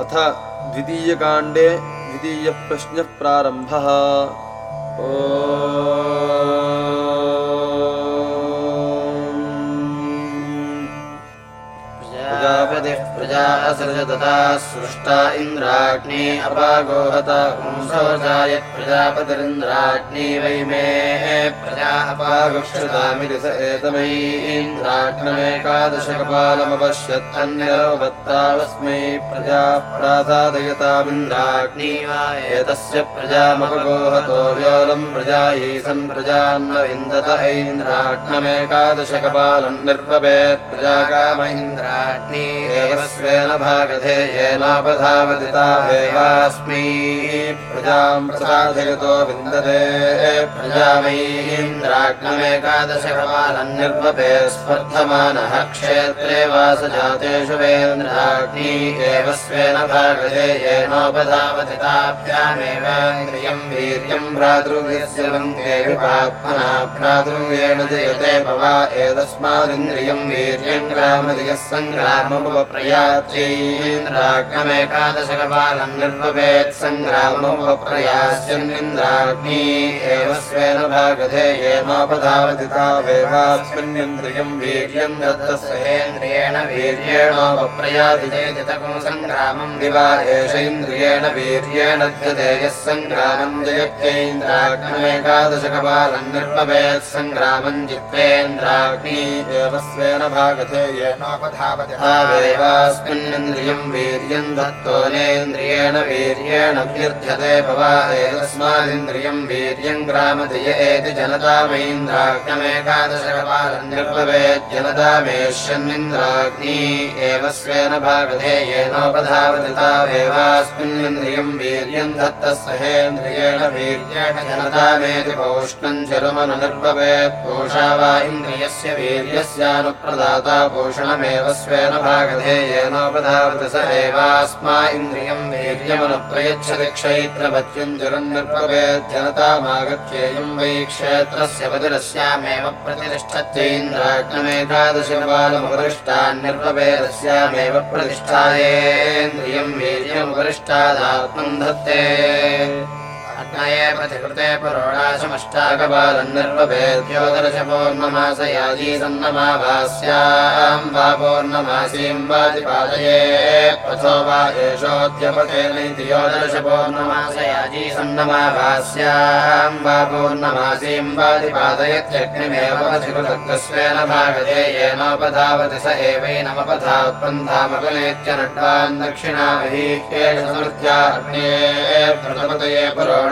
अथ द्वितीयकाण्डे द्वितीयप्रश्नः प्रारम्भः असृजतता सृष्टा इन्द्राग्नि अपागोहत पुंसोजायत् प्रजापतिरिन्द्राग्नि वै मे प्रजा अपागुक्षतामिति स एतमैन्द्राग्नमेकादशकपालमपश्यत् अन्यवत्तावस्मै प्रजा प्रासादयतामिन्द्राग्नि वा एतस्य प्रजामपगोहतो व्योलम् प्रजायै सन् प्रजान्न विन्दत ऐन्द्राग्नमेकादशकपालम् निर्वपेत् प्रजाकाम इन्द्राग्नि एव स्वेन येनापधावदिता एवास्मै प्रजाम् प्रसादयतो विन्दते। प्रजा वै इन्द्राग्नमेकादशकपालम् निर्वपे स्पर्धमानः क्षेत्रे वासजातेषु वेन्द्राग्नि एव स्वेन भागधे येनोपधावदिताभ्यामेवेन्द्रियम् वीर्यम् भ्रातृव्यस्य लङ्के विपात्मना भ्रातृव्येण जयते भवा एतस्मादिन्द्रियम् वीर्यम् ग्रामदियः सङ्ग्राममुपप्रयात्यैन्द्राग्नमेकादशकपालम् निर्वपेत् सङ्ग्राममुपप्रयास्यन्निन्द्राग्नि एव स्वेन भागधे येनोपधावदिता वेवास्मिन्निन्द्रियम् वीर्यम् दत्तस्येन्द्रियेण वीर्येणोपप्रयाति चेदितकम् सङ्ग्रामम् दिवा एष इन्द्रियेण वीर्येण द्यते यः सङ्ग्रामम् जयत्यैन्द्राग्नमेकादशकपालम् निर्वपेत् सङ्ग्रामम् जित्वेन्द्राग्नि एव स्वेन भागधे येनोपधावदितावेवास्मिन्निन्द्रियम् वीर्यम् दत्तोनेन्द्रियेण वीर्येण व्यर्थ्यते भवा एतस्मादिन्द्रियम् वीर्यम् ग्रामदय एति जनतामैन्द्राग्नमेकादशकपालम् निर्भवेत् जनतामेष्यन्निन्द्राग्नि एव स्वेन भागधे येनोपधावदितावेवास्मिन्निन्द्रियम् वीर्यम् दत्तः सहेन्द्रियेण वीर्येण जनतामेति पौष्णम् चरुमनुनिर्भवेत् पोषा वा इन्द्रियस्य वीर्यस्यानुप्रदाता पोषणमेव स्वेन भागधे येनोपधावति स एवास्मा इन्द्रियम् जरन्निर्भवेत् जनतामागत्येयम् वै क्षेत्रस्य पतिरस्यामेव प्रतिष्ठत्यैन्द्राग्नमेकादशपालमुपरिष्टान्निर्भवेदस्यामेव प्रतिष्ठायेन्द्रियम् वीर्यमुपरिष्टादात्मम् धत्ते अग्नये प्रतिकृते पुरोडाशमष्टाकपालम् निर्वभेद्योदरशपोर्णमासयाजी सन्नमाभास्याम् वा पौर्णमासीम् वातिपादये पथो वा एषोऽद्यपतेनैति योदरशपोर्णमासयाजी सन्नमाभास्याम् वा पौर्णमासीम् वातिपादयत्यग्निमेव प्रतिकृतस्वेन भागते येनोपधावति स एवैनमपधात्पन्थामपनेत्य नड्वान् दक्षिणामहीह्येष समृत्या अग्ने प्रथमतये पुरोडाशमष्टाकपालम्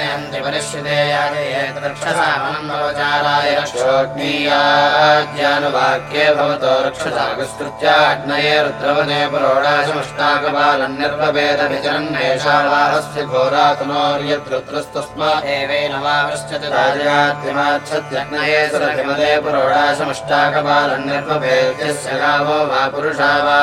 याजयन्ति परिश्रिते याजयेतृक्षसामनम् रक्षोऽग्नीयाज्ञानुवाक्ये भवतो रक्षसागस्तृत्याग्नये रुद्रवने पुरोडाशमष्टाकपालन्निर्वभेदभिचरन्नेषावाहस्य एवेन सुरभिमदे गावो वा पुरुषा वा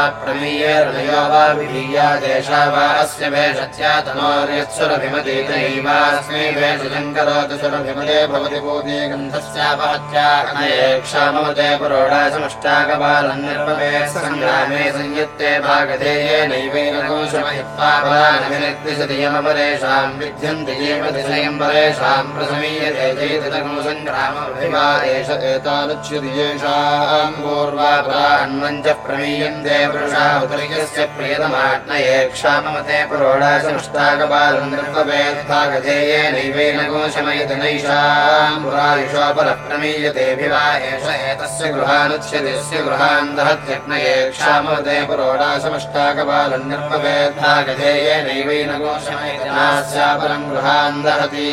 वा विधीया देशा वा अस्य मे शत्यातनोर्यत्सुरभिमदीतैवास्य करोति सुरभिमदे भवति भूते गन्धस्यापहत्याग्नये क्षामवते पुरोडाशमष्टाकपालम् निर्वपेत् सङ्ग्रामे संयुक्ते भागधेये नैवैनकोशमहित्वापरानभिनिर्दिशतियमपरेषाम् विद्यन्ति जीवतिशयम् परेषाम् प्रसमीयते चैततकम् सङ्ग्रामविवा एष एतानुच्यति येषाम् पूर्वापरा अन्वञ्च प्रमीयन्ते पुरुषा उदर्यस्य प्रियतमाग्नये क्षामवते पुरोडाशमष्टाकपालम् निर्वपेद्भागधेये नैवैनकोशमयति नैषाम् पुरायुषोपरः प्रमीयतेऽभिवा एष एतस्य गृहानुच्यते यस्य गृहान् दहत्यग्नये क्षामवते पुरोडाशमष्टाकपालम् निर्वपेद्भागधेये नैवैनकोशमयति नास्यापरम् गृहान् दहति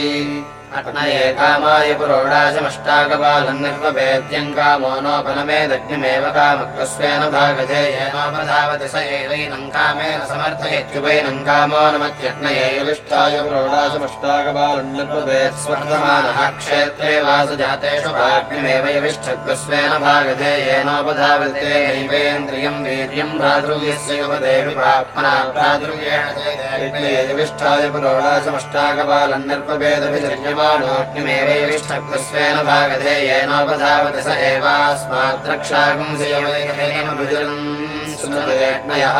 अग्नये कामाय पुरोडाशमष्टाकपालम् निर्ववेद्यम् कामो नोपनमेदग्निमेव कामकृस्वेन भागधे येनोपधावति स एवैनम् कामेन समर्थयत्युपैनम् कामो नमत्यग्नये युविष्ठाय पुरोडाशमष्टाकपालन्यर्ववेत् स्वर्धमानः क्षेत्रे वासजातेषु भाग्निमेव युविष्ठकृस्वेन भागधे युवदेवि पाप्मना भ्रातृव्येण युविष्ठाय पुरोडाशमष्टाकपालम् निर्ववेदभिचर्यमाणोऽग्निमेव युविष्ठकृस्वेन भागधे येनोपधावति स एवास्मात् रक्षागुंसयमभिजलम्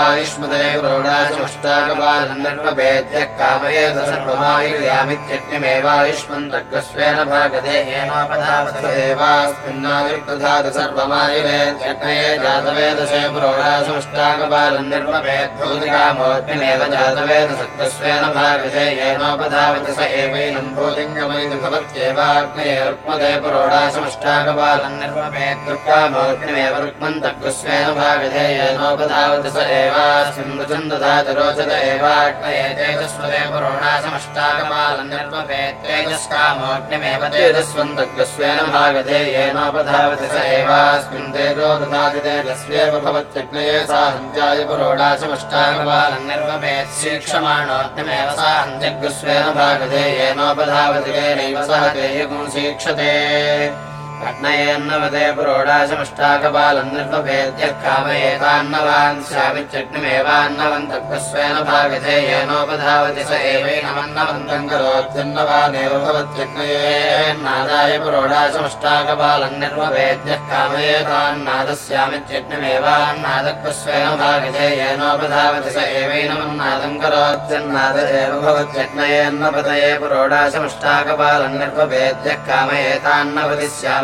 आयुष्मदे पुरोडाशमष्टाकपालम् निर्ववेद्यः कामयेत सर्वमायुर्यामित्यग्निमेवायुष्मन् तग्रस्वेन भागधे येनोपधावति स एवास्मिन्नायुर्दधाति सर्वमायुरेत्यग्नये जातवेदसे पुरोडाशमष्टाकपालम् निर्ववेद्भूतिकामोऽग्निमेव जातवेद सत्त्वस्वेन भागधे येनोपधावति स एवैनम् भूतिङ्गमैति भवत्येवाग्नये रुक्मदे पुरोडाशमष्टाकपालम् निर्ववेत् दुर्गामोऽग्निमेव रुक्मम् तग्रस्वेन भागधे येनोपधावति स एवास्मिन् ऋतम् दधाति रोचत एवाग्नये तेजस्वदे पुरोडाशमष्टाकपालम् निर्ववेत् तेजस्कामोऽग्निमेव तेजस्वम् तग्रस्वेन भागधे येनोपधावति स एवास्मिन् तेजो दधाति तेजस्वेव भवत्यग्नये साहन्त्याय पुरोडाशमष्टाकपालम् निर्ववेत् शीक्षमाणोऽग्निमेव साहन्त्यग्रस्वेन भागधे येनोपधावति तेनैव सह ते अग्नयेन्नवदे पुरोडाशमष्टाकपालम् निर्वभेद्यः कामयेतान्नवान् स्यामित्यग्निमेवान्नवम् तर्कस्वेन भागधे येनोपधावति स एवैनमन्नवन्तम् करोत्यन्नवानेव भवत्यग्नयेन्नादाय पुरोडाशमष्टाकपालम् निर्वभेद्यः कामयेतान्नादस्यामित्यग्निमेवान्नादक्वस्वेन भागधे येनोपधावति स एवैनमन्नादम् करोत्यन्नाद एव भवत्यग्नयेन्नपतये पुरोडाशमष्टाकपालम् निर्वभेद्यः कामयेतान्नवति स्यामित्यग्निमेवान्नपतिक्वस्वेन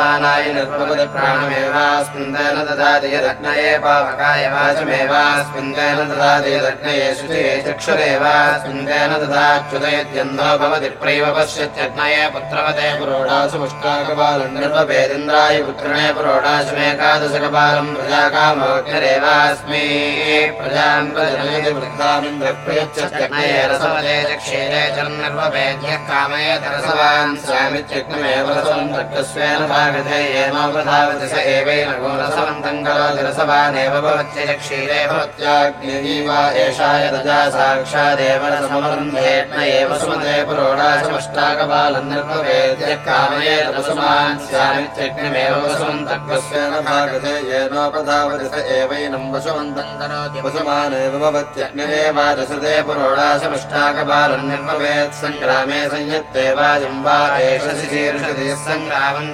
निर्वपति प्राणमेवास्मिन्देन दधाति यदग्नये पावकाय वाचमेवास्मिन्देन दधाति यदग्नये शुचये चक्षुरेवास्मिन्देन दधाच्युदयत्यन्धो भवति प्रैव पश्यत्यग्नये पुत्रवते पुरोडासुमुष्टाकपालम् निर्वभेदिन्द्राय पुत्रिणे पुरोडाशमेकादशकपालम् प्रजाकामोग्निरेवास्मि। प्रजाम् प्रजनयति वृद्धामिन्द्रप्रयच्छत्यग्नये रसवदे चक्षीरे चर्निर्वभेद्यः कामयेत रसवान् स्यामित्यग्नमेव रसवम् तर्कस्वेन भागधे येनोपधावति स एवैन गुणरसवन्तम् करोति रसवानेव भवत्य क्षीरे भवत्याग्निः वा एषाय दजा साक्षादेव रसमवृन्धेत्न एव सुमते पुरोडाशमष्टाकपालम् निर्ववेद्यः कामयेत वसुमान् स्यामित्यग्निमेव वसुमम् तर्कस्वेन भागधे येनोपधावति स एवैनम् वसुमन्तम् करोति वसुमानेव भवत्यग्निरे वा रसते पुरोडाशमष्टाकपालम् निर्ववेत् सङ्ग्रामे संयत्ते वाजम् वा एष शिशीर्षति सङ्ग्रामम्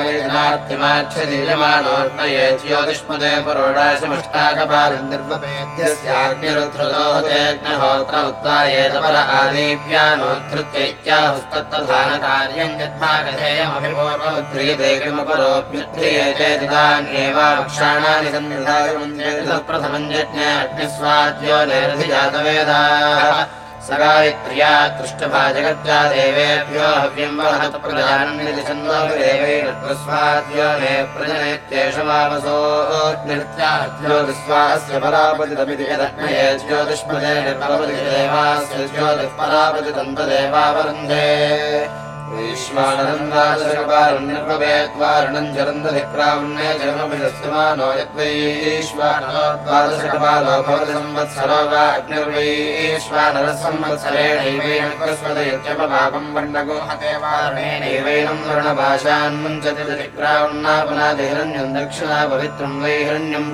यमाच्छदीयमानोर्मये ज्योतिष्मदे पुरोडाशमष्टाकपालं निर्वपेत्यस्याग्निरुद्धोतेऽग्निहोत्र उत्तायेतपर आदिव्यानोद्धृत्यैत्याहुस्तत्तधानकार्यं यद्भागधेयमभिपूर्वमुद्रियते किमुपरोप्युद्रियतेतिदान्येवाक्षाणानि सन्निधायमञ्जेतप्रथमञ्जज्ञे अग्निस्वाद्यो नैरधिजातवेदाः स गायत्र्या तृष्टभा जगत्या देवेभ्यो हव्यम् वहत प्रजानन्दिछन्दोभिदेवैरस्वाद्यो मे प्रजनेत्येषमावसो निर्त्याज्योतिस्वास्य परापतितमिति यदग्नये ज्योतिष्मदे निर्भवति देवास्य ज्योतिः परापतितम् ईश्वानन्दादशकपालन्निर्भवेत्वारणम् चरन्दधिक्रावण्ये जन्मभिषस्यमानो यद्वैश्वानरोद्वादशकपालो भवति संवत्सरो वा दक्षिणा पवित्रम् वै हिरण्यम्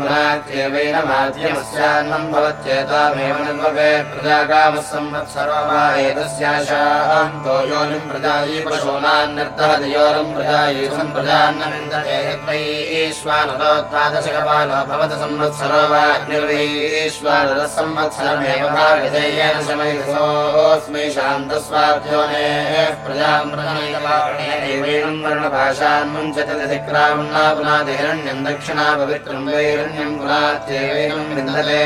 भवत्येतामेव निर्भवे प्रजाकामः संवत्सरो वा एतस्याशान्तो योनिम् प्रजायी पशूनान्यर्थः दियोरम् प्रजायीसम् प्रजान्नविन्दते ईश्वानरोद्वादशकपालो भवत संवत्सरो वा निर्वैश्वानरः संवत्सरमेव भागते येन शमयसोऽस्मै शान्तस्वाध्योनेः प्रजाम् प्रजनैवेणम् वर्णभाषान्मुञ्चति धिक्रावण्णा पुनादिहिरण्यम् दक्षिणा पवित्रम् वैरण्यम् पुनात्येवैनम् विन्दते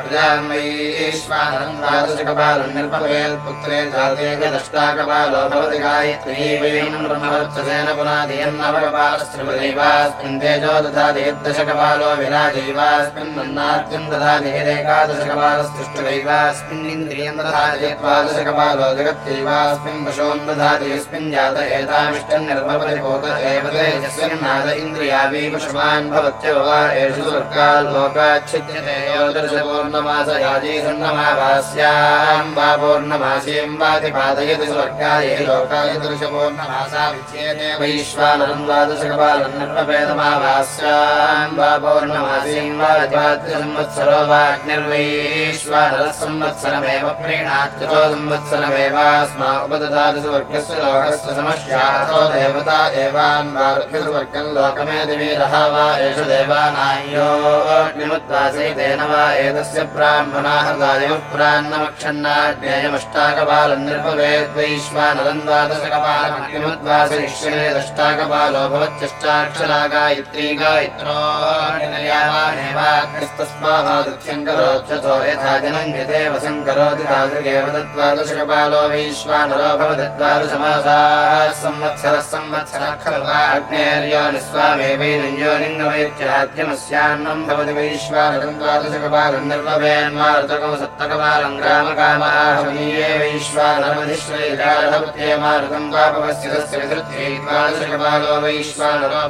प्रजाम् वैश्वानरम् द्वादशकपालम् निर्पवेत् पुत्रे जाते दष्टाकपालो भवति गायत्रीवैनम् ब्रह्मवर्चसेन पुनादियन्नवकपालस्त्रिपदैवास्मिन् तेजो दधाति यद्दशकपालो विराजैवास्मिन्नन्नाद्यम् दधाति यदेकादशकपालस्तिष्ठदैवास्मिन्निन्द्रियम् दधाति यद्वादशकपालो जगत्यैवास्मिन् पशोन् दधाति यस्मिन् जात एतामिष्टम् निर्भवति भूत एव तेजस्विन्नाद इन्द्रियावि पशुमान् भवत्यव वा एषु स्वर्गाल्लोकाच्छिद्यते योदर्शपूर्णमास याजी सन्नमावास्याम् वा पूर्णमासीम् वातिपादयति स्वर्गाय लोकाय संवत्सरमेव प्रीणात्यतो संवत्सरमेवास्मा उपददाति स्वर्गस्य लोकस्य समश्यातो देवता एवान् वार्भ्यस्वर्गम् लोकमेति वीरः वा एष देवानाय्यो अग्निमुद्वासैतेन वा एतस्य ब्राह्मणा हृदायः प्रान्नमक्षन्नाज्ञेयमष्टाकपालम् द्वादशकपालमग्निमुद्वासयिष्यते दष्टाकपालो भवत्यष्टाक्षरा गायत्री गायत्रो निर्यावानेवाग्निस्तस्माहादित्यम् करोत्यथो यथा यदेव सङ्करोति तादृगेव तद्वादशकपालो वैश्वानरो भवति द्वादशमासाः संवत्सरः संवत्सरः खलु आग्नेर्यो निस्वामेवैनयोनिङ्गमैत्याद्यमस्यान्नम् भवति वैश्वानरम् द्वादशकपालम् निर्ववेन्मारुतकौ सप्तकपालम् ग्रामकामाहमीये वैश्वानरमधिश्रैरारभवत्ये मारुतम् पापवस्य तस्य विधृत्यै द्वादशकपालो वैश्वानरो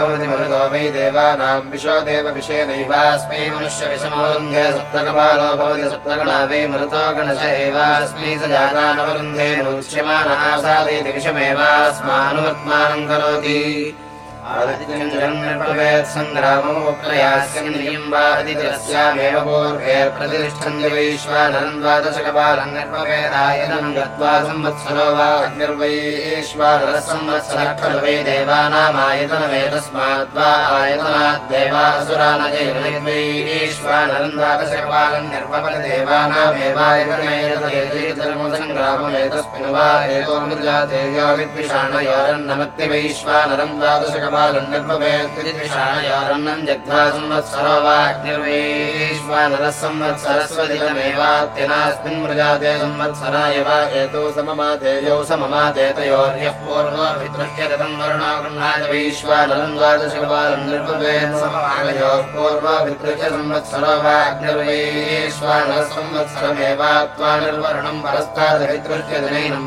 भवति मरुतो वै देवानाम् विशो देव विषेणैवास्मै मनुष्यविषमोरुन्धे सप्तकपालो भवति सप्तगणा वै मरुतो गणश एवास्मै स जातानवरुन्धे नोच्यमानः साधयति विषमेवास्मानुवर्त्मानम् करोति सङ्ग्रामोप्रयास्यन्द्रियम् वा अदितिरस्यामेव पूर्वे प्रतिष्ठन्ति वैश्वानरम् द्वादशकपालम् गत्वा संवत्सरो वा निर्वैश्वानरः संवत्सरः खलु वै देवानामायतनमेतस्माद्वा आयतनाद्देवासुरानजैर्वैश्वानरम् द्वादशकपालम् निर्वपति देवानामेवायतनमेतस्मिन् वा एतोमृजातेयो विद्विषाणयोरन्नमत्ति वैश्वानरम् द्वादशकपालम् निर्भवेद्विषाणयोरन्नम् जग्ध्वा संवत्सरो वाग्निर्वैश्वानरः संवत्सरस्वदितमेवात्यनास्मिन् मृजाते संवत्सराय वा एतौ सममातेयौ सममातेतयोर्यः पूर्वभिदृश्यतम्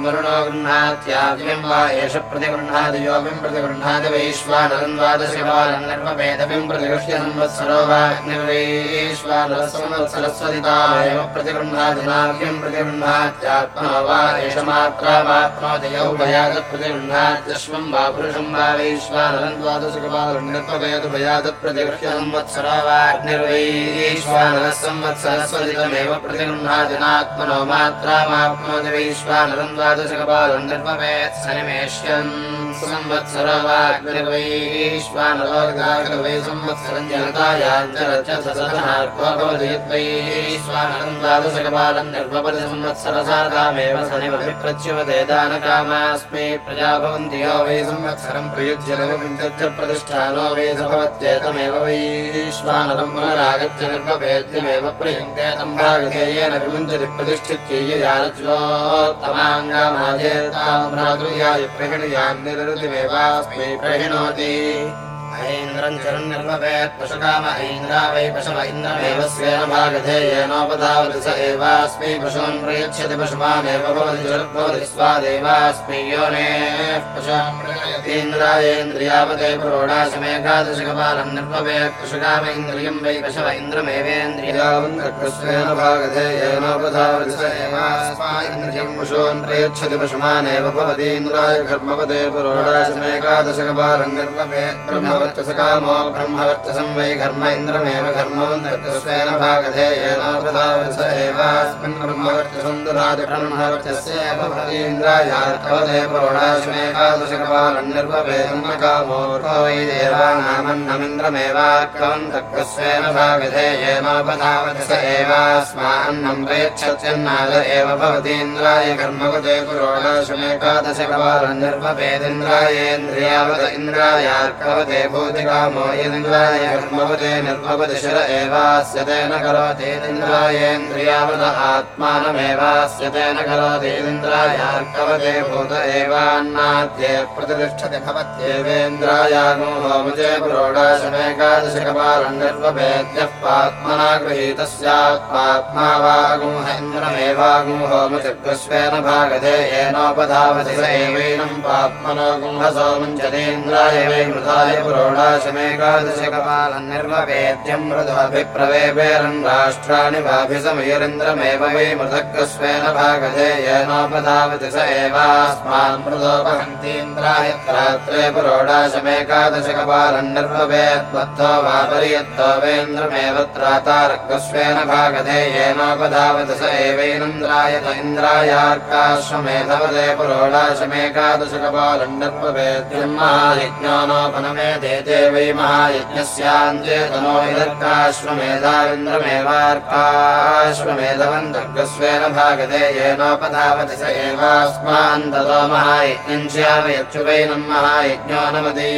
वरुणो गृह्णात्याव्यम् वा एष प्रतिगृह्णाति योऽपिम् प्रतिगृह्णाति वैश्वानरम् द्वादशकपालम् निर्मवेदपिम् प्रतिगृह्य संवत्सरो वाग्निर्वैश्वानरः संवत्सरस्वदितामेव प्रतिगृह्णादिनाव्यम् प्रतिगृह्णात्यात्मनो वा एष मात्रामाप्नोति यौ भयादत् प्रतिगृह्णात्यश्वम् वा पुरुषम् वा वैश्वानरम् द्वादशकपालम् निर्मवेद भयादत् प्रतिगृह्य संवत्सरो वाग्निर्वैश्वानरः संवत्सरस्वदितमेव प्रतिगृह्णादिनात्मनो मात्रामाप्नोति वैश्वानरम् द्वादशकपालम् निर्मवेत् सनिमेष्यन् संवत्सरो वाग्निर्वैश्वानरोर्गाग्रवै संवत्सरम् जनतायाञ्चरत्यसदनार्को भवति यद्वैश्वानरम् द्वादशकपालम् निर्वपति संवत्सरसादामेव सनिमभिप्रच्युवते दानकामास्मै प्रजा भवन्ति यो वै संवत्सरम् प्रयुज्य नवविंशच्च प्रतिष्ठानो वै स भवत्येतमेव वैश्वानरम् पुनरागत्य निर्वपेद्यमेव प्रयुङ्क्ते तम् भागधेयेन विमुञ्चति प्रतिष्ठित्येय यानच्योत्तमाङ्गामाजेताम् भ्रातृयाय निरृतिमेवास्मै प्रहिणोति ऐन्द्रम् चरन्निर्वपेत् पशुकाम ऐन्द्रा वै पशव इन्द्रमेव स्वेन भागधे येनोपधावति स एवास्मै पशून् प्रयच्छति पशुमानेव भवति जलद्भवति स्वादेवास्मै योनेः प्रोढाशमेकादशकपालम् पशुकाम इन्द्रियम् वै पशव इन्द्रमेवेन्द्रियावन्तस्वेन भागधे येनोपधावति स पशून् प्रयच्छति पशुमानेव ब्रह्मवर्चसं वै घर्म इन्द्रमेव घर्मवन्तस्वेन भागधे येनोपधावस एवास्मिन् ब्रह्मवर्चसं ददाति ब्रह्मवर्चस्येव भवतीन्द्रायार्थवदे पौढाश्मेकादशकपालन्निर्वभेदन्नकामो वै देवानामन्नमिन्द्रमेवार्कवन्तस्वेन भागधे येनोपधावस एवास्मान्नं प्रेच्छत्यन्नाद एव भवतीन्द्राय कर्मवदे पुरोडाशमेकादशकपालन्निर्वभेदिन्द्रायेन्द्रियावत इन्द्रायार्कवदे भूतिकामो यदिन्द्राय कर्मवते निर्मवति शिर एवास्य तेन करोति यदिन्द्रायेन्द्रियावत आत्मानमेवास्य तेन करोति यदिन्द्रायार्कवते भूत एवान्नाद्ये प्रतिष्ठति होमजे पुरोडाशमेकादशकपालम् निर्वभेद्यः पात्मना गृहीतस्यात्मात्मा वागुंह इन्द्रमेवागुं होमचक्रस्वेन भागधे स एवैनम् पात्मनो गुंह सोमञ्चतेन्द्राय वै मृधाय पुरोडाशमेकादशकपालम् निर्ववेद्यम् मृदुभिप्रवेपेरन् राष्ट्राणि वाभिसमयुरिन्द्रमेव वै मृदग्रस्वेन भागधे येनोपधावति स एवास्मान् मृदोपहन्तीन्द्राय रात्रे पुरोडाशमेकादशकपालम् निर्ववेद्बद्धो वा पर्यत्तो वेन्द्रमेव त्रातारग्रस्वेन भागधे येनोपधावति स एवैनन्द्रायत इन्द्रायार्काश्वमेधवदे पुरोडाशमेकादशकपालम् निर्ववेद्यम् देते वै महायज्ञस्यान्ते तनो विदर्काश्वमेधाविन्द्रमेवार्काश्वमेधवन्तग्रस्वेन भागते येनोपधावति स एवास्मान् ततो महायज्ञम् स्यामयच्छुवैनम् महायज्ञो नमति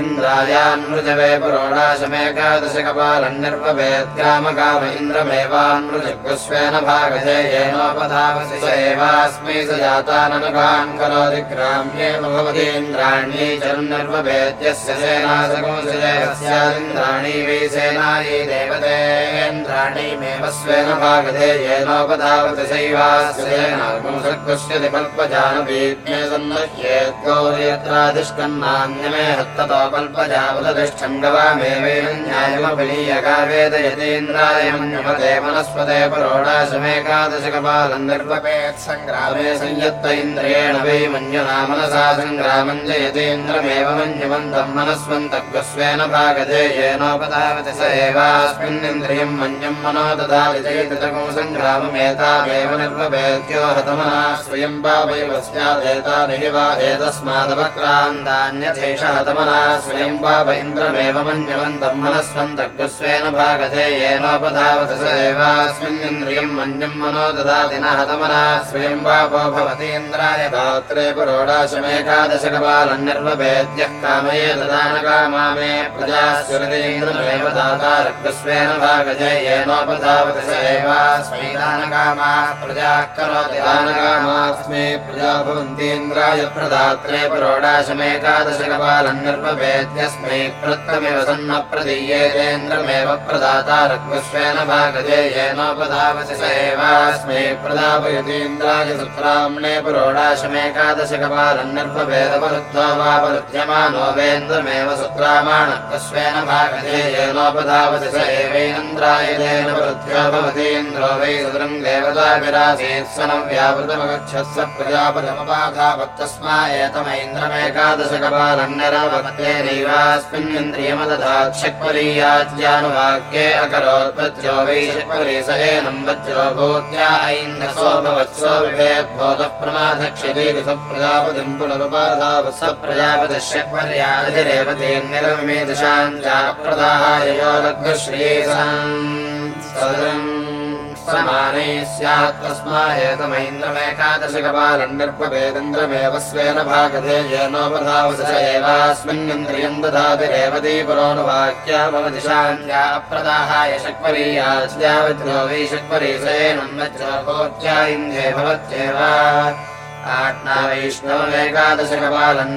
इन्द्रायान्मृजवे पुरोडाशमेकादशकपालन्निर्ववेद्ग्रामकाम इन्द्रमेवान्मृजग्स्वेन भागधे येनोपधावसि स एवास्मै स जाताननुगान् करोति ग्राम्येव भवतीन्द्राण्यै चरुन्निर्ववेद्यस्य सेनासकोऽस्यादिन्द्राणी वै सेनायै देवतेन्द्राणीमेव स्वेन भागधे येनोपधावति सैवास्य सेनागुंसर्गस्यति कल्पजानवीज्ञे सन्नह्येद्गौर्यत्राधिष्कन्नान्यमे हत्ततो न्यायमपलीयकावेदयतीन्द्राय मन्यमते मनस्पते परोडाशमेकादशकपालम् निर्वपेत् सङ्ग्रामे संयत्त इन्द्रियेण वै मन्युना मनसा सङ्ग्रामम् जयतीन्द्रमेव मन्यमन्तम् मनस्वन्तग्स्वेन भागधे येनोपधावति स एवास्मिन्निन्द्रियम् मन्यम् मनो ददाति चैतको सङ्ग्राममेतामेव निर्वपेत्यो हतमना स्वयम् वा स्यादेतानि हि वा एतस्मादपक्रान्तान्यथेष हतमना स्वयं पाप इन्द्रमेव मन्यवन्तम् मनस्वन्तग्स्वेन भागधे येनोपधावति स एवास्मिन्निन्द्रियम् मन्यम् मनो ददाति न हतमना स्वयं पापो भवतीन्द्राय धात्रे पुरोडाशमेकादशकपालन्निर्ववेद्यः कामये ददानकामा मे प्रजास्वरितेन्द्रमेव दातारग्स्वेन भागधे येनोपधावति स एवास्मै प्रजाः करोति दानकामास्मै प्रजा भवन्तीन्द्राय प्रदात्रे पुरोडाशमेकादशकपालम् निर्वभे वेद्यस्मै कृत्तमिव सन्न प्रदीयेतेन्द्रमेव प्रदातारग्स्वेन भागधे येनोपधावति स एवास्मै प्रदापयतीन्द्राय सुत्राम्णे पुरोडाशमेकादशकपालम् निर्वभेदपरुद्धो वा परुध्यमानो वेन्द्रमेव सुत्रामाणत्वस्वेन भागधे येनोपधावति स एवैन्द्राय तेन परुद्ध्यो भवतीन्द्रो वै सुदृम् देवताभिरासीत् सनं व्यावृतमगच्छत् स प्रजापदमपाधावत्तस्मा एतमैन्द्रमेकादशकपालम् निरवत्ते नैवास्मिन्निन्द्रियमदधात् शक्वरीयाज्यानुवाक्ये अकरोत्पत्यो वै शक्वरी स एनम् वज्रो भूत्या ऐन्द्रसो भवत्सो विभेद्भूतः प्रमाधक्षितीति स प्रजापतिम् पुनरुपाधावत् स प्रजापतिः शक्वर्याधिरेव तेन्निरमिमे दिशाञ्जाप्रदाहाय यो लग्नश्रीसाम् सदृम् समाने स्यात् तस्मादेतमैन्द्रमेकादशकपालम् निर्पवेदिन्द्रमेव स्वेन भागधे एवास्मिन्निन्द्रियम् दधाति अप्रदाहाय शक्वरीयास्यावज्रो वै शक्वरी वज्रोपोत्या इन्द्रे भवत्येव। आट्ना वैष्णवमेकादशकपालम्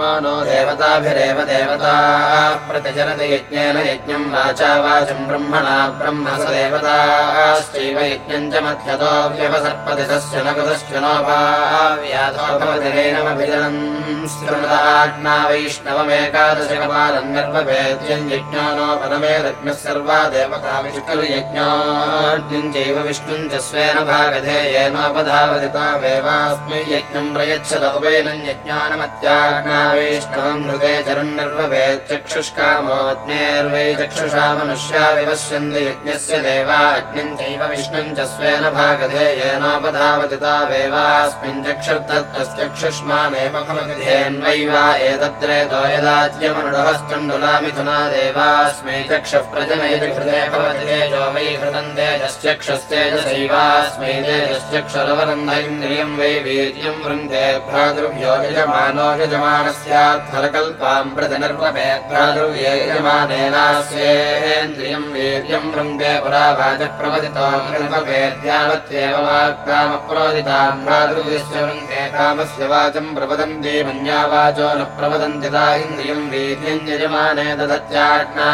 यदेताभिचर्यमानो देवताभिरेव देवता प्रतिचरति यज्ञेन यज्ञम् वाचा वाचम् ब्रह्मणा ब्रह्म स देवताश्चैव यज्ञम् च मध्यतो व्यवसर्पति तस्य न कुतश्च नोपाव्याधो भवति नैनमभिचरन् स्मृताज्ञा वैष्णवमेकादशकपालम् निर्वभेद्यम् यज्ञो नो परमेदज्ञः सर्वा देवता विष्णुर्यज्ञोऽग्निम् चैव विष्णुम् च स्वेन भागधेयेनोपधावति तावेवास्मै यज्ञम् प्रयच्छत उपेनम् यज्ञानमत्याज्ञा वैष्णवम् हृदे चरुन्निर्वभेत् चक्षुष्कामोऽग्नेर्वै चक्षुषा मनुष्या विपश्यन्ति यज्ञस्य देवा चैव विष्णुम् च स्वेन भागधेयेनोपधावति तावेवास्मिन् चक्षुर्तत्तश्चक्षुष्मानेव भवति धेन्वै वा एतद्रेतो यदाच्यमनुडहस्तण्डुला मिथुना देवास्मै चक्षुः प्रजनयति हृदे भवति तेजो वै वीर्यम् वृन्दे भ्रातृभ्यो यजमानो यजमानस्यात्फलकल्पाम् प्रतिनिर्वपेत् भ्रातृव्ये यजमानेनास्येन्द्रियम् वीर्यम् वृन्दे पुरा वाचप्रवदितो निर्वपेद्यावत्येव वाक्कामप्रोदिताम् भ्रातृव्यस्य वृन्दे कामस्य वाचम् प्रवदन्ति मन्या वाचो न प्रवदन्ति ता इन्द्रियम् वीर्यम् यजमाने ददत्याज्ञा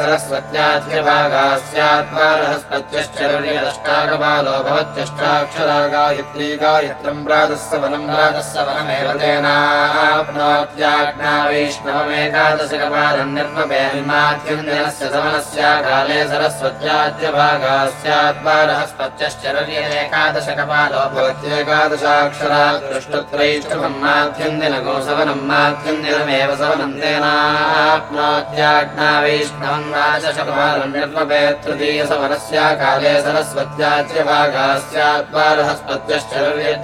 सरस्वत्याध्यभागा स्यात्मा रहस्पत्यश्चरुर्यदष्टाकपालो भवत्यष्टाक्षरा गायत्री रक्तम् प्रातस्य वनम् प्रातस्य वनमेव तेनाप्नोत्याज्ञा वैष्णवमेकादशकपालन्निर्मपेन्माद्युञ्जनस्य समनस्याकाले सरस्वत्याद्यभागास्याद्वारहस्पत्यश्चरर्यदेकादशकपालो भवत्येकादशाक्षरा दृष्टुत्रैष्टवन्माद्युञ्जनगो सवनम् माद्युञ्जनमेव सवनम् तेनाप्नोत्याज्ञा वैष्णवम् राजशकपालन्निर्मपेतृतीयसवनस्याकाले सरस्वत्याद्यभागास्याद्वारहस्पत्यश्चरर्यते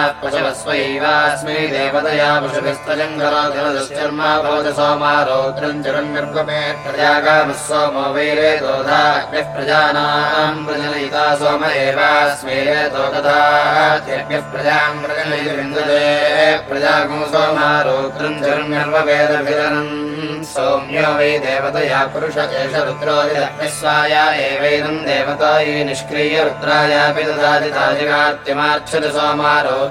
पशवस्वैवास्मै देवतया पशुभिस्तजम् करोतिर्मा भवति सोमारोद्रम् चरन् निर्गमेत् प्रजागामः सोमो वैरेतोधाग्निः प्रजानाम् प्रजनयिता सोम एवास्मै रेतो तथाभ्यः प्रजाम् प्रजनयति विन्दते प्रजागो सोमारोद्रम् चरन् निर्ववेदभिरनम् सौम्यो वै देवतया पुरुष एष रुद्रोदिदग्निस्वाया एवैदम् देवतायै निष्क्रिय रुद्रायापि ददाति ताजिकार्त्यमार्च्छति सोमारोद्रम् चिर्निर्वपेत्योगामया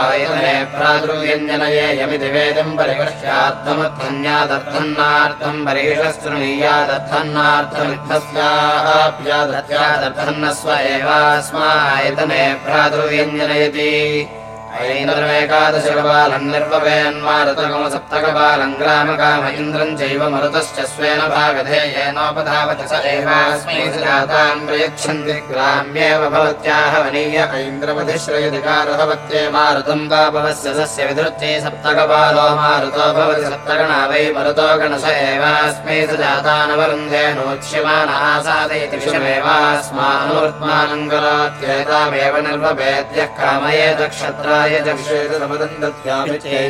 निर्ववेद्यः कामयेदस्वेऽस्मायतने प्रादुर्व्यञ्जनयेयमिति वेदम् परिगृह्यात्ममुत्थन्यादर्थन्नार्थम् परीषस्तृणीयादर्थन्नार्थमित्थस्याप्यादर्थ्यादर्थन्न स्व एवास्मायतने प्रादुर्व्यञ्जनयति ऐन्द्रमेकादशकपालम् निर्वपेन्मारुतकम सप्तकपालम् ग्रामकाम इन्द्रम् चैव मरुतश्च स्वेन भागधेयेनोपधावति स एवास्मै जाताम् प्रयच्छन्ति ग्राम्येव भवत्याह वनीय ऐन्द्रपतिश्रयधिकारभवत्ये मारुतम् सस्य विधृत्यै सप्तकपालो मारुतो भवति सप्तगणा वै मरुतो गणस एवास्मै स जातानवरुन्धेनोच्यमानः साधयति विषमेवास्मानुवर्त्मानम् करोत्येतामेव निर्वपेद्यः कामयेत क्षत्रा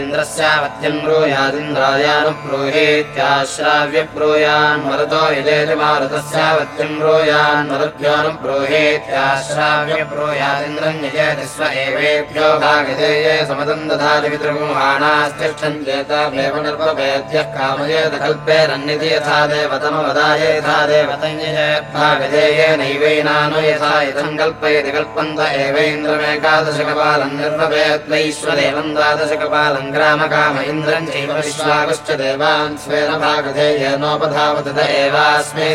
न्द्रस्यावत्यम् ब्रूयादिन्द्रायानुब्रूहेत्याश्राव्यब्रूयान् मरुतो यजेति मारुतस्यावत्यम् ब्रूयान् मरुभ्योऽनुब्रूहेत्याश्राव्यब्रूयादिन्द्रम् यजेति स्व एवेभ्यो भागते ये समदम् दधाति पितृगुहाणास्तिष्ठन् चेतामेव निर्वपेद्यः कामयेत कल्पेरन्निति यथा देवतमवदाय यथा देवतञ्जयेभागधेयेनैवैनानु यथा इदम् कल्पयति कल्पन्त एवैन्द्रमेकादशकपालम् निर्वपेत्वैश्वदेवम् द्वादशकपालम् ग्रामकाम इन्द्रम् चैव विश्वागश्च देवान् स्वेन भागधेयेनोपधावत एवास्मै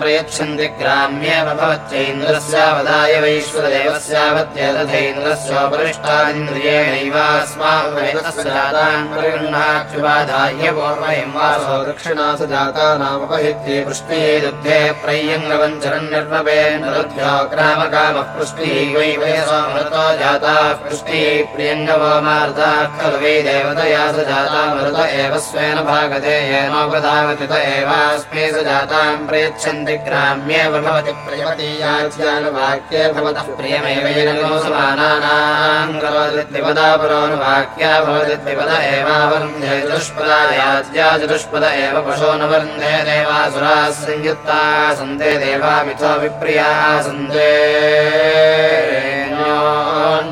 प्रयच्छन्ति ग्राम्येव भवत्यैन्द्रस्यावदाय वैश्वदेवस्यावत्येतथैन्द्रस्योपरिष्टादिन्द्रियेणैवास्मावेदस्य जाताम् परिगृह्णाच्युपाधाय पूर्वयम् वासो दक्षिणासु जातानामुपहित्ये पृष्णये दुग्धे प्रय्यङ्गवञ्चरन् निर्वपेन्द्रभ्यो ग्रामकामः पृष्णयै वै वयसो मृतो जाता पृष्णयै प्रियङ्गवो मार्ता खलु वै देवतया स जाता मरुत एव स्वेन भागते येनोपधावति त एवास्मै स जाताम् प्रयच्छन्ति ग्राम्येव भवति प्रियवतीयाच्यानुवाक्ये भवतः प्रियमेव येनो समानानाम् करोति द्विपदा परोनुवाक्या भवति द्विपद एवावरुन्धे चतुष्पदायाज्या चतुष्पद एव पशो न वरुन्धे देवासुराः संयुक्ताः सन्ते देवा मिथो विप्रियाः सन्ते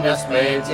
न्यस्मै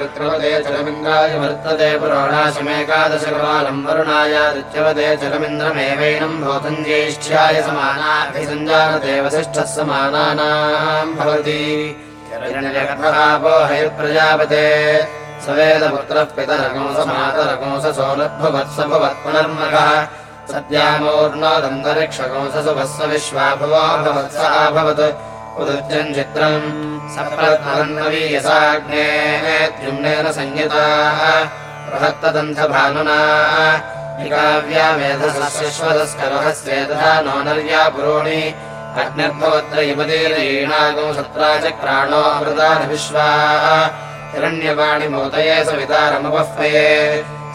रुद्रपदे चरमिन्द्राय मरुत्पदे पुरोडाशमेकादशकपालम् वरुणायादित्यवदे चरमिन्द्रमेवैनम् भूतम् ज्येष्ठ्याय समानाभिसञ्जानते भवति। हिरण्यगर्भोहैर्प्रजापते सवेदपुत्रः पितरकंसमातरकंसोलभुवत्सभुवत् सप्रत्नवीयसाग्नेः द्युम्नेन संयुताः बृहत्तदन्थभानुना निकाव्यामेधसस्यश्वतस्करहस्येतथा नो नर्या पुरोणि। अग्निर्भवत्र युवतीरीणागो सत्रा चक्राणो अमृतानविश्वाः हिरण्यवाणिमोदये सवितारमुपह्वये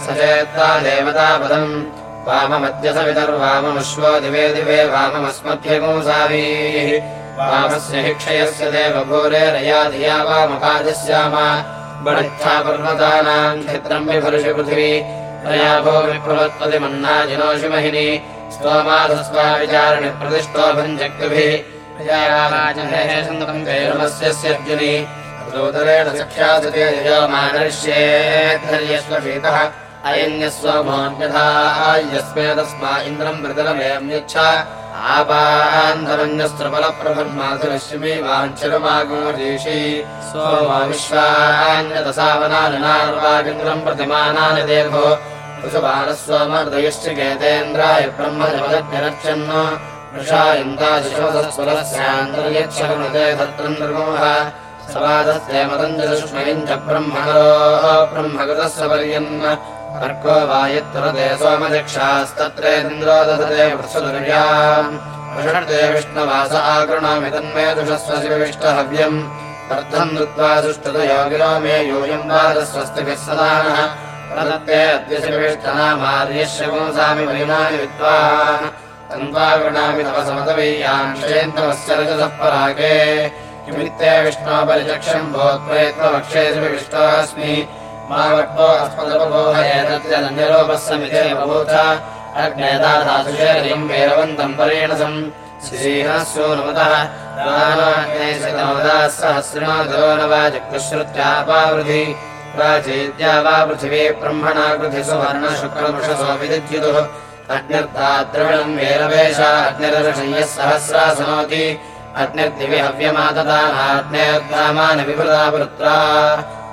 स चेत्ता देवतापदम् वाममद्य सवितर्वाममुश्वो दिवे दिवे वाममस्मभ्यगोसावीः वामस्य हि क्षयस्य देवभूरेरया धिया वामपादिस्याम बलित्था पर्वतानाम् विभर्षि पृथिवी। प्रयाभो विप्रवत्पति मन्नाजिनोषि महिनी। स्तोमाधस्वा विचारणि सख्यासते यो मानर्ष्येद्धर्यस्वशीतः अयन्यस्वमोऽन्यथा यस्मेदस्मा इन्द्रम् मृदलमेऽम्यच्छ आपान्धमन्यस्त्रबलप्रभन्मासुरश्मि वाञ्छिरमागोरीषि सोमा विश्वान्यतसावनानुनार्वागिन्द्रम् प्रतिमानानि देभो वसुबालस्वमर्दयश्च गेतेन्द्राय ब्रह्मजमदग्निरर्चन् वृषा इन्दाशिशोदस्वरस्यान्तर्यच्छगुणते धत्रम् निर्मोह सवादस्ते मदञ्जलक्ष्मयम् च ब्रह्मणो ब्रह्मकृतस्य पर्यन् अर्को वायुत्तरते सोमदक्षास्तत्रेन्द्रो दधते वत्सुर्याम् वषट्ते विष्णवास आकृणोमि तन्मे दुषस्वसि विष्टहव्यम् अर्धम् कृत्वा सुष्ठुतयो गिरो मे यूयम् वादस्वस्तिभिः सदानः। प्रदत्ते अद्यशविष्ठनामार्यस्य पुंसामि वैनानि विद्वान् तन्त्वा गृणामि तव समतवीयाङ्क्षेन्द्रमस्य रजसः परागे। किमित्ते विष्णो परिचक्षम् भोत्प्रयत्नवक्षेषु विष्टोऽस्मि मा वक्तो अस्मदपगोहयेतत्यनन्यलोपः समिते बभूथ अग्नेदाधासुशेर्यम् वेरवन्तम् परेणसम् श्रीहस्यो नमतः सहस्रिणो धरो न वा जग्श्रुत्यापावृधि प्राचेद्या वा पृथिवी ब्रह्मणा कृधि सुवर्णशुक्रवृषसो विदिद्युतुः अग्निर्ता द्रविणम् वेरवेश अग्निरर्षय्यः सहस्रा सनोति अग्निर्दिवि हव्यमाददानाग्नेर्धामानि विभृता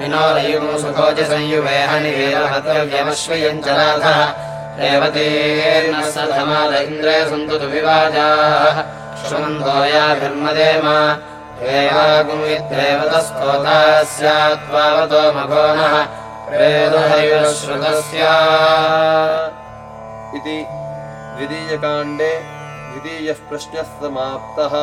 विनोरयुगम् सुखोच संयुवेहनिवेरहतव्यमश्वयम् च राधः रेवतीर्नः सधमाल इन्द्रे सन्तु तु विवाजाः श्रुमन्दोयाभिर्मदेम देवागुमिद्रेवतस्तोता स्यात्त्वावतो मघो नः प्रेदुहैरश्रुतस्य इति द्वितीयकाण्डे द्वितीयः प्रश्नः समाप्तः